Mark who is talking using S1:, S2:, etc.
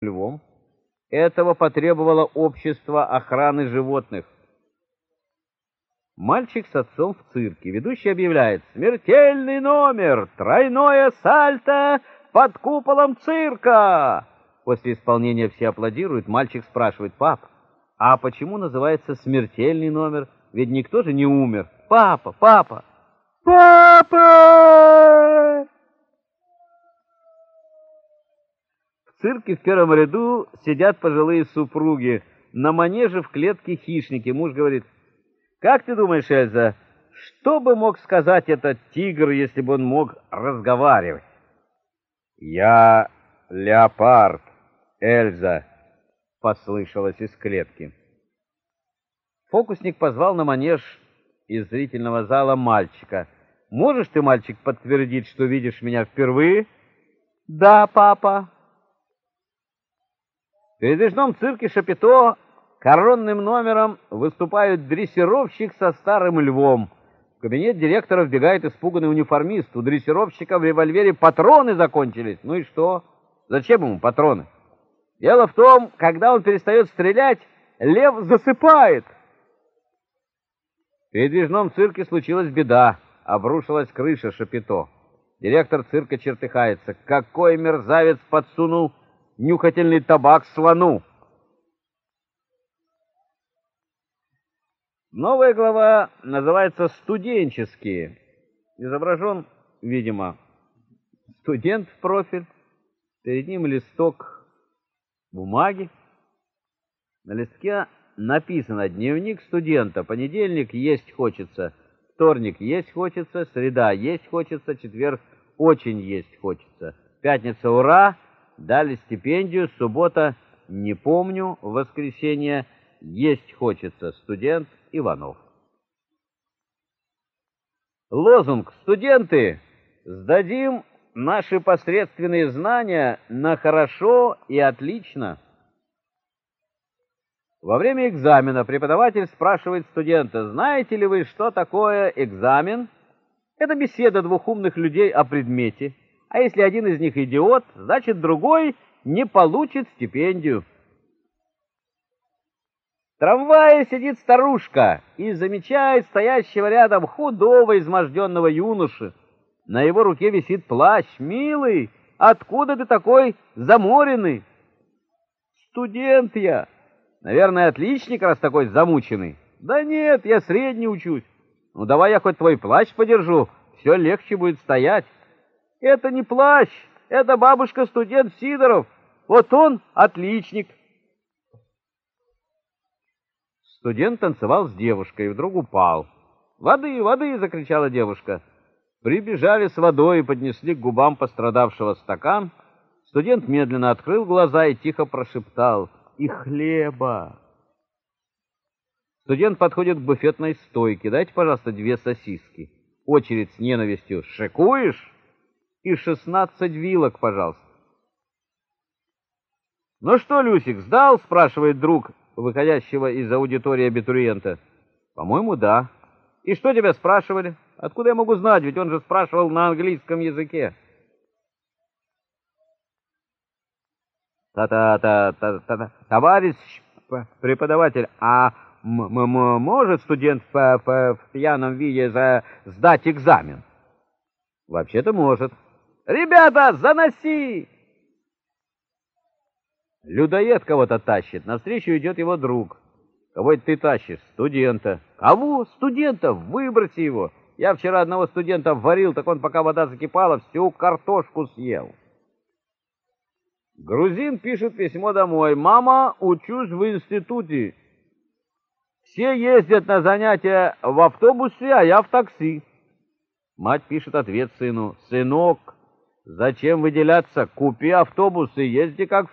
S1: львом. Этого потребовало общество охраны животных. Мальчик с отцом в цирке. Ведущий объявляет «Смертельный номер! Тройное сальто под куполом цирка!» После исполнения все аплодируют. Мальчик спрашивает «Пап, а почему называется смертельный номер? Ведь никто же не умер. Папа, папа!» «Папа!» В цирке в первом ряду сидят пожилые супруги. На манеже в клетке хищники. Муж говорит, «Как ты думаешь, Эльза, что бы мог сказать этот тигр, если бы он мог разговаривать?» «Я леопард, Эльза», — послышалось из клетки. Фокусник позвал на манеж из зрительного зала мальчика. «Можешь ты, мальчик, подтвердить, что видишь меня впервые?» «Да, папа». В передвижном цирке Шапито коронным номером выступают дрессировщик со старым львом. В кабинет директора вбегает испуганный униформист. У дрессировщика в револьвере патроны закончились. Ну и что? Зачем ему патроны? Дело в том, когда он перестает стрелять, лев засыпает. В передвижном цирке случилась беда. Обрушилась крыша Шапито. Директор цирка чертыхается. Какой мерзавец подсунул нюхательный табак слону. Новая глава называется «Студенческие». Изображен, видимо, студент в профиль. Перед ним листок бумаги. На листке написано «Дневник студента. Понедельник есть хочется, вторник есть хочется, среда есть хочется, четверг очень есть хочется, пятница ура!» Дали стипендию, суббота не помню, воскресенье есть хочется, студент Иванов. Лозунг «Студенты, сдадим наши посредственные знания на хорошо и отлично». Во время экзамена преподаватель спрашивает студента, знаете ли вы, что такое экзамен? Это беседа двух умных людей о предмете – а если один из них идиот, значит другой не получит стипендию. В трамвае сидит старушка и замечает стоящего рядом худого изможденного юноши. На его руке висит плащ. «Милый, откуда ты такой заморенный?» «Студент я. Наверное, отличник, раз такой замученный». «Да нет, я средний учусь. Ну, давай я хоть твой плащ подержу, все легче будет стоять». Это не плащ, это бабушка-студент Сидоров. Вот он отличник. Студент танцевал с девушкой и вдруг упал. «Воды, воды!» — закричала девушка. Прибежали с водой и поднесли к губам пострадавшего стакан. Студент медленно открыл глаза и тихо прошептал «И хлеба!». Студент подходит к буфетной стойке. «Дайте, пожалуйста, две сосиски». Очередь с ненавистью «Шикуешь?» И шестнадцать вилок, пожалуйста. «Ну что, Люсик, сдал?» — спрашивает друг, выходящего из аудитории абитуриента. «По-моему, да». «И что тебя спрашивали? Откуда я могу знать, ведь он же спрашивал на английском языке». «Та-та-та-та-та, товарищ преподаватель, а может студент в пьяном виде сдать экзамен?» «Вообще-то может». «Ребята, заноси!» Людоед кого-то тащит, навстречу идет его друг. Кого ты тащишь? Студента. Кого? Студента? Выброси его. Я вчера одного студента варил, так он, пока вода закипала, всю картошку съел. Грузин пишет письмо домой. «Мама, учусь в институте. Все ездят на занятия в автобусе, а я в такси». Мать пишет ответ сыну. «Сынок, Зачем выделяться? Купи автобус и езди как